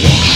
Yeah.